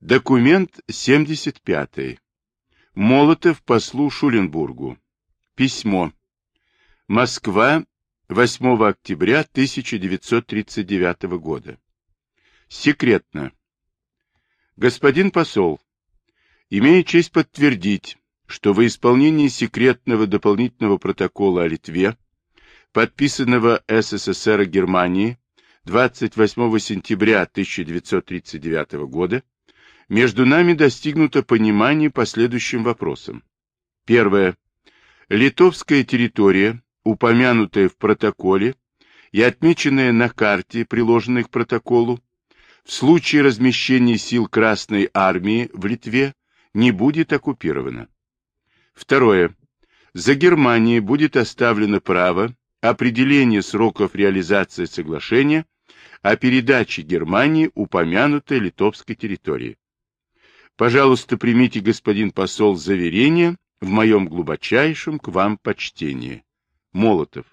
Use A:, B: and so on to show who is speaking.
A: Документ 75. Молотов послу Шуленбургу. Письмо. Москва, 8 октября 1939 года. Секретно. Господин посол, имею честь подтвердить, что во исполнении секретного дополнительного протокола о Литве, подписанного СССР и Германии 28 сентября 1939 года, между нами достигнуто понимание по следующим вопросам. Первое. Литовская территория, упомянутая в протоколе и отмеченная на карте, приложенной к протоколу, в случае размещения сил Красной Армии в Литве не будет оккупирована. Второе. За Германией будет оставлено право определения сроков реализации соглашения о передаче Германии упомянутой литовской территории. Пожалуйста, примите, господин посол, заверение в моем глубочайшем к вам почтении. Молотов.